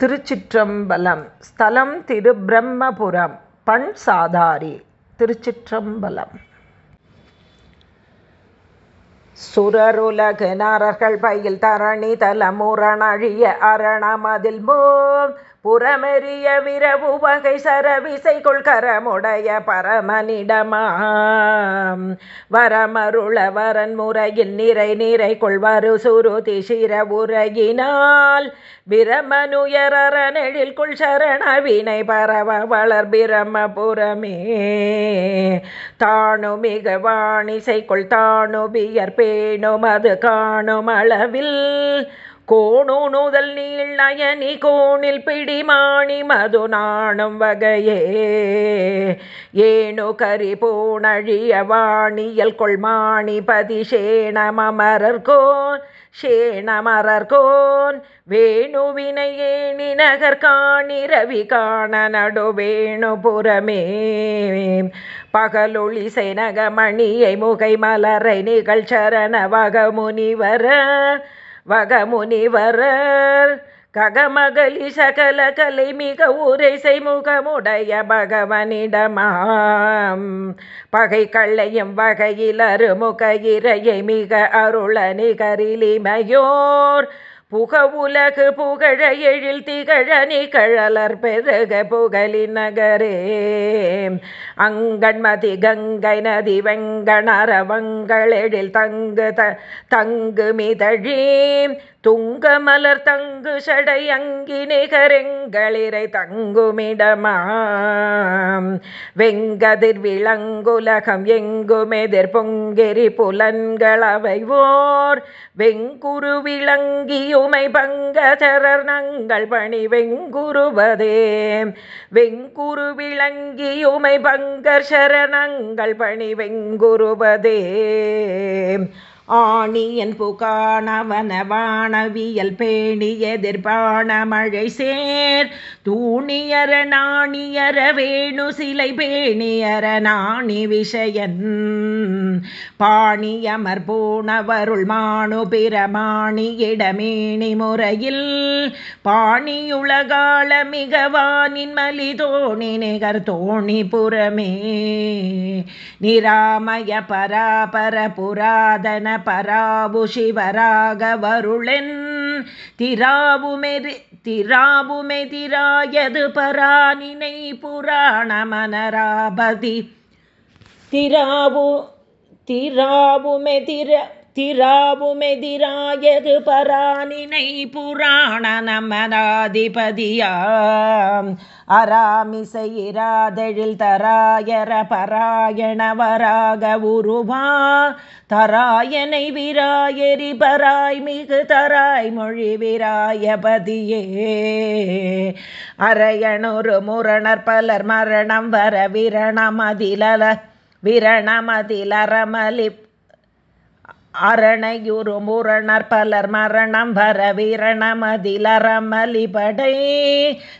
திருச்சிற்றம்பலம். ஸ்தலம் திருப்பிரம்மபுரம் பண் சாதாரி திருச்சிற்றம்பலம். சுரருலகு நரர்கள் பயில் தரணி தலமுரணழிய அரணமதில் போம் புறமெறிய விரவு வகை சரவிசை கொள்கரமுடைய பரமனிடமாம். வரமருள வரன் முறையில் நிறை நிறை கொள்வரு சுருதி சிர உரையினால். பிரமனுயரனெழில் கொள் சரண வினை பரவ வளர் பிரமபுரமே. தானு மிக வாணிசை கொள் தானு பியர் பேணும் அது காணும் அளவில் கோணூணுதல் நீள் நயனி கோணில் பிடிமாணி மது நாணும் வகையே. ஏணு கரி பூணழிய வாணியல் கொள்மாணி பதிஷேணமரர்கோன் ஷேணமரர்கோன் வேணுவினை ஏணி நகர் காணி ரவி காண நடுவேணு புறமே. பகலொளி செனகமணியை முகை மலரை நிகழ்ச்சரண வகமுனிவர வகமுனிவரர் ககமகலி சகல கலை மிக ஊரை செய்முகமுடைய பகவனிடமாம். பகை கள்ளையும் வகையில் அருமுக இறையை மிக அருள நிகரிலிமையோர். புக உலகு புகழ எழில் திகழ நிகழலர் பெருக புகழி நகரே. அங்கண்மதி கங்கை நதி வெங்கணரவங்கள் எழில் தங்கு த தங்கு மிதழி. துங்க மலர் தங்கு சடை அங்கி நிகரெங்களிரை தங்குமிடமாம். வெங்கதிர் விளங்குலகம் எங்குமெதிர் பொங்கெரி புலன்களவை ஓர். வெங்குரு விளங்கியுமை பங்கச்சரர் நங்கள் பணி வெங்குருவதே. வெங்குரு விளங்கியுமை பங்கர் சரணங்கள் பணி வெங்குருவதே. ஆணியன் புகாணவன வானவியல் பேணி எதிர்பான மழை சேர். தூணியர நாணியர வேணு சிலை பேணியர நாணி விஷயன். பாணியமர் பூணவருள் மானு இடமேணி முறையில் பாணியுலகால மிகவானின் மலிதோணி நிகர் தோணி புறமே நிராமய பராபர புராதன பராபு சிவராக வருளென் திராவுமெரி திராவுமெதிராயது பராணினை புராண மனராபதி திராவு திராவுமெதிர திராவுமெதிராயது பராணினை புராண நமதாதிபதியாம் அராமிசையிராதழில் தராயர பராயணவராக உருவா. தராயனை விராயரி பராய் மிகு தராய் மொழி விராயபதியே. அரையனொரு முரணர் பலர் மரணம் வர விரணமதிலல. விரணமதிலரமலி அரணையுரு முரணர் பலர் மரணம் வர வீரணமதிலரமலிபடை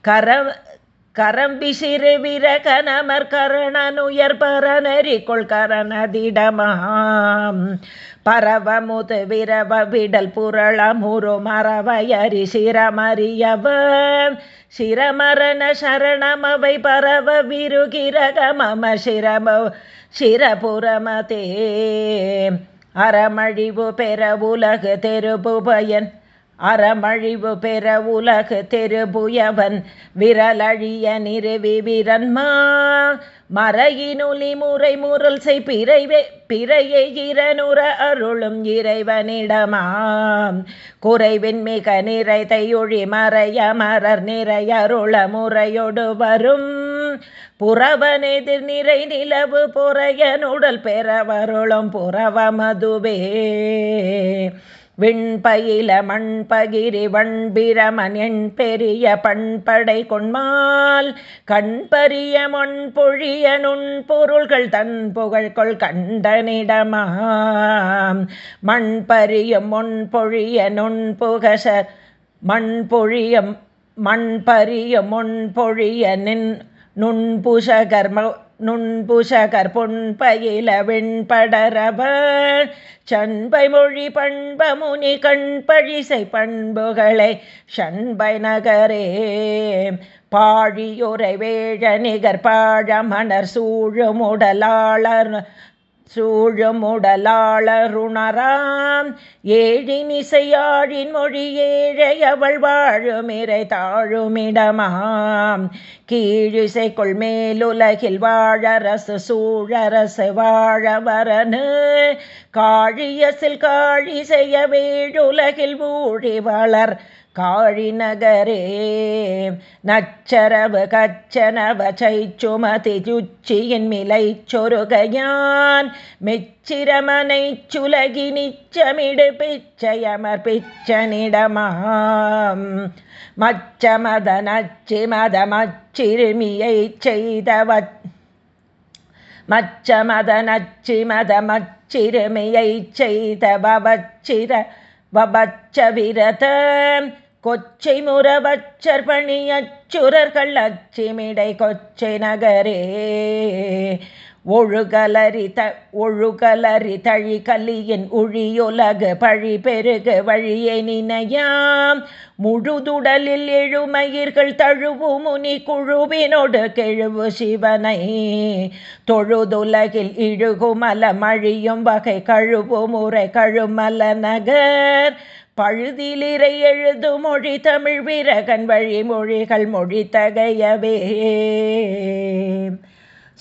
கர கரம்பி சிறு விரகனமர் கரணனுயர் பரநரி கொள் கரணதிடமாம். பரவமுது விரவ விடல் புரளமுரு மரவயரி சிரமறியவ சிரமரண சரணமவை பரவ விருகிரகமம சிரம சிரபுரமதே. அறமழிவு பெற உலகு தெருபுபயன் அறமழிவு பெற உலகு தெருபுயவன் விரலழிய நிறுவி விரன்மா. மறையினுலி முறை முரல் செய் பிறைவே பிறையை இரனுற அருளும் இறைவனிடமாம். குறைவின் மிக நிறைதையொழி மறைய மரர் நிறையருள முறையொடு வரும். புறவனெதிர் நிறை நிலவு பொறையனுடல் பெறவருளும் புறவ மதுவே. விண்பயில மண்பகிரி வண்பிரமன் எண் பெரிய பண்படை கொண்மால் கண்பரிய மண் பொழிய நுண் பொருள்கள் தன் புகழ் கொள் கண்டனிடமாம். மண்பரியும் பரியும் முன் பொழிய நுண் புகசர் மண் பொழியம் மண் பரிய பொழிய நின் நுண்புஷகர்ம நுண்புஷகர் பொன்பயில வெண்படரவர் சண்பை மொழி பண்பமுனி கண்பழிசை பண்புகளை ஷண்பை நகரே. பாழியுரை வேழ நிகர் பாழமணர் சூழுமுடலாளர் சூழுமுடலாளருணராம். ஏழினிசையாழின் மொழி ஏழையவள் வாழுமிரை தாழுமிடமாம். கீழிசை கொள்மேலுலகில் வாழரசு சூழரசு வாழவரனு. காழியசில் காழி செய்ய வேழுலகில் ஊழி வளர் காழி நகரே நச்சரவு கச்சனவ சைச்சுமதி சுச்சியின் மிலை சொருகையான் மெச்சிரமனை சுலகி நிச்சமிடு பிச்சையமர் பிச்சனிடமாம். மச்சமத நச்சி மத மச்சிறுமியை செய்தவ மச்சமத நச்சி மத மச்சிறுமியை செய்தவச்சிர வபச்ச விரத கொச்சை முறவச்சர் பணியச்சுரர்கள் அச்சிமிடை கொச்சை நகரே. ஒழுகலரி த ஒழுகலரி தழி கலியின் உழியுலகு பழி பெருகு வழியை நினையாம். முழுதுடலில் எழுமயிர்கள் தழுவு முனி குழுவினோடு கெழுவு சிவனை. தொழுதுலகில் இழுகுமல மழியும் வகை கழுவு முறை கழுமல நகர். பழுதிலிரை எழுது மொழி தமிழ் வீரகன் வழிமொழிகள் மொழி தகையவே.